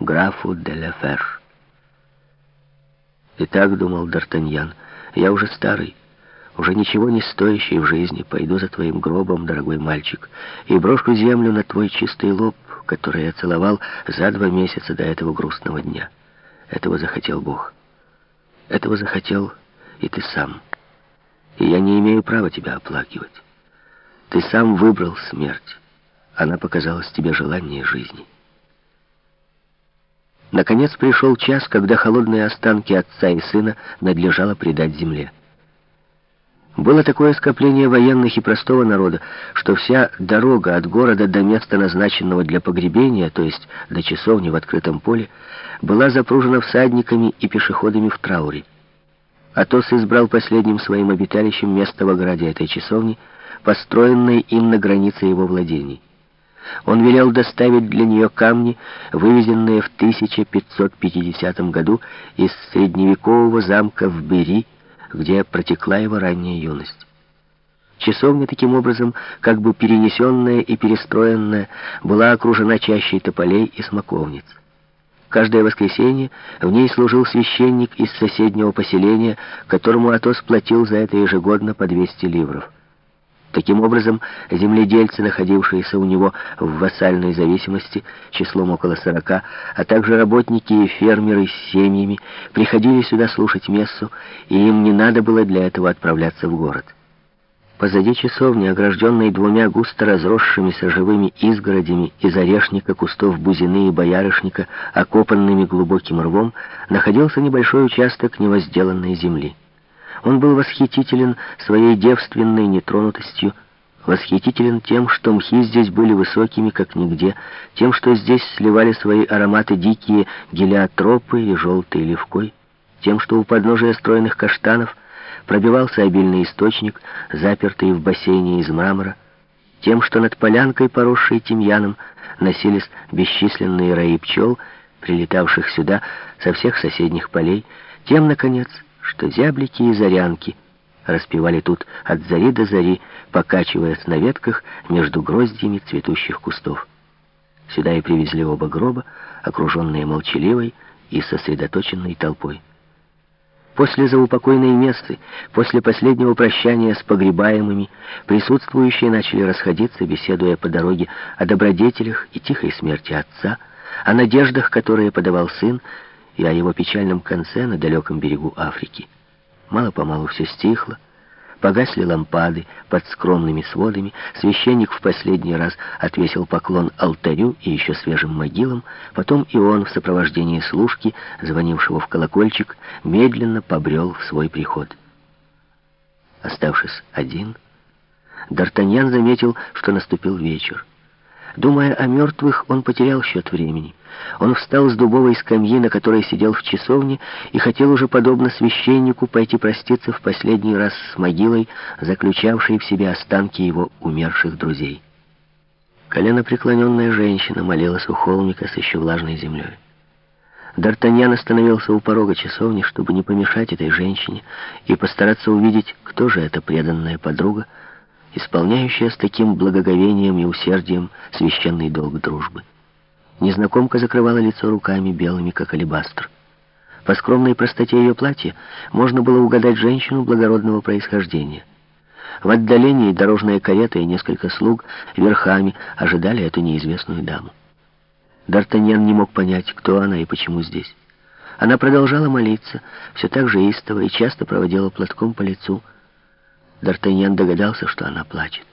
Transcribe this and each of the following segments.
графу де ла Ферш. И так думал Д'Артаньян, я уже старый, уже ничего не стоящий в жизни, пойду за твоим гробом, дорогой мальчик, и брошу землю на твой чистый лоб, который я целовал за два месяца до этого грустного дня. Этого захотел Бог. Этого захотел и ты сам. И я не имею права тебя оплакивать. Ты сам выбрал смерть. Она показалась тебе желание жизни. Наконец пришел час, когда холодные останки отца и сына надлежало предать земле. Было такое скопление военных и простого народа, что вся дорога от города до места, назначенного для погребения, то есть до часовни в открытом поле, была запружена всадниками и пешеходами в трауре. Атос избрал последним своим обиталищем место в ограде этой часовни, построенной им на границе его владений. Он велел доставить для нее камни, вывезенные в 1550 году из средневекового замка в Бери, где протекла его ранняя юность. Часовня, таким образом, как бы перенесенная и перестроенная, была окружена чащей тополей и смоковниц. Каждое воскресенье в ней служил священник из соседнего поселения, которому Атос платил за это ежегодно по 200 ливров. Таким образом, земледельцы, находившиеся у него в вассальной зависимости, числом около сорока, а также работники и фермеры с семьями, приходили сюда слушать мессу, и им не надо было для этого отправляться в город. Позади часовни, огражденной двумя густо разросшимися живыми изгородями из орешника, кустов бузины и боярышника, окопанными глубоким рвом, находился небольшой участок невозделанной земли. Он был восхитителен своей девственной нетронутостью, восхитителен тем, что мхи здесь были высокими, как нигде, тем, что здесь сливали свои ароматы дикие гелиотропы и желтые левкой, тем, что у подножия стройных каштанов пробивался обильный источник, запертый в бассейне из мрамора, тем, что над полянкой, поросшей тимьяном, носились бесчисленные раи пчел, прилетавших сюда со всех соседних полей, тем, наконец, что зяблики и зарянки распевали тут от зари до зари, покачиваясь на ветках между гроздьями цветущих кустов. Сюда и привезли оба гроба, окруженные молчаливой и сосредоточенной толпой. После заупокойной мессы, после последнего прощания с погребаемыми, присутствующие начали расходиться, беседуя по дороге о добродетелях и тихой смерти отца, о надеждах, которые подавал сын, и о его печальном конце на далеком берегу Африки. Мало-помалу все стихло, погасли лампады под скромными сводами, священник в последний раз отвесил поклон алтарю и еще свежим могилам, потом и он в сопровождении служки, звонившего в колокольчик, медленно побрел в свой приход. Оставшись один, Д'Артаньян заметил, что наступил вечер. Думая о мертвых, он потерял счет времени. Он встал с дубовой скамьи, на которой сидел в часовне, и хотел уже, подобно священнику, пойти проститься в последний раз с могилой, заключавшей в себе останки его умерших друзей. Колено преклоненная женщина молилась у холмика с еще влажной землей. Д'Артаньян остановился у порога часовни, чтобы не помешать этой женщине и постараться увидеть, кто же эта преданная подруга, исполняющая с таким благоговением и усердием священный долг дружбы. Незнакомка закрывала лицо руками, белыми, как алебастр. По скромной простоте ее платья можно было угадать женщину благородного происхождения. В отдалении дорожная карета и несколько слуг верхами ожидали эту неизвестную даму. Д'Артаньян не мог понять, кто она и почему здесь. Она продолжала молиться, все так же истово, и часто проводила платком по лицу, Д'Артаньян догадался, что она плачет.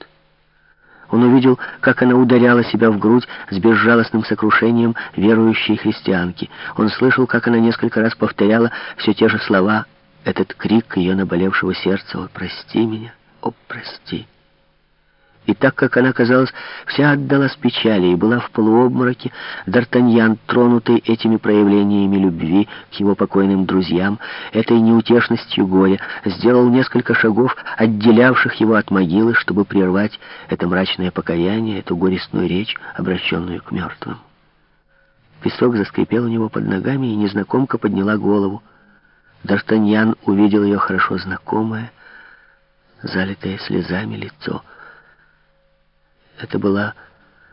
Он увидел, как она ударяла себя в грудь с безжалостным сокрушением верующей христианки. Он слышал, как она несколько раз повторяла все те же слова, этот крик ее наболевшего сердца «О, прости меня! О, прости!» И так как она, казалось, вся отдалась печали и была в полуобмороке, Д'Артаньян, тронутый этими проявлениями любви к его покойным друзьям, этой неутешностью горя, сделал несколько шагов, отделявших его от могилы, чтобы прервать это мрачное покаяние, эту горестную речь, обращенную к мертвым. Песок заскрипел у него под ногами, и незнакомка подняла голову. Д'Артаньян увидел ее хорошо знакомое, залитое слезами лицо — это была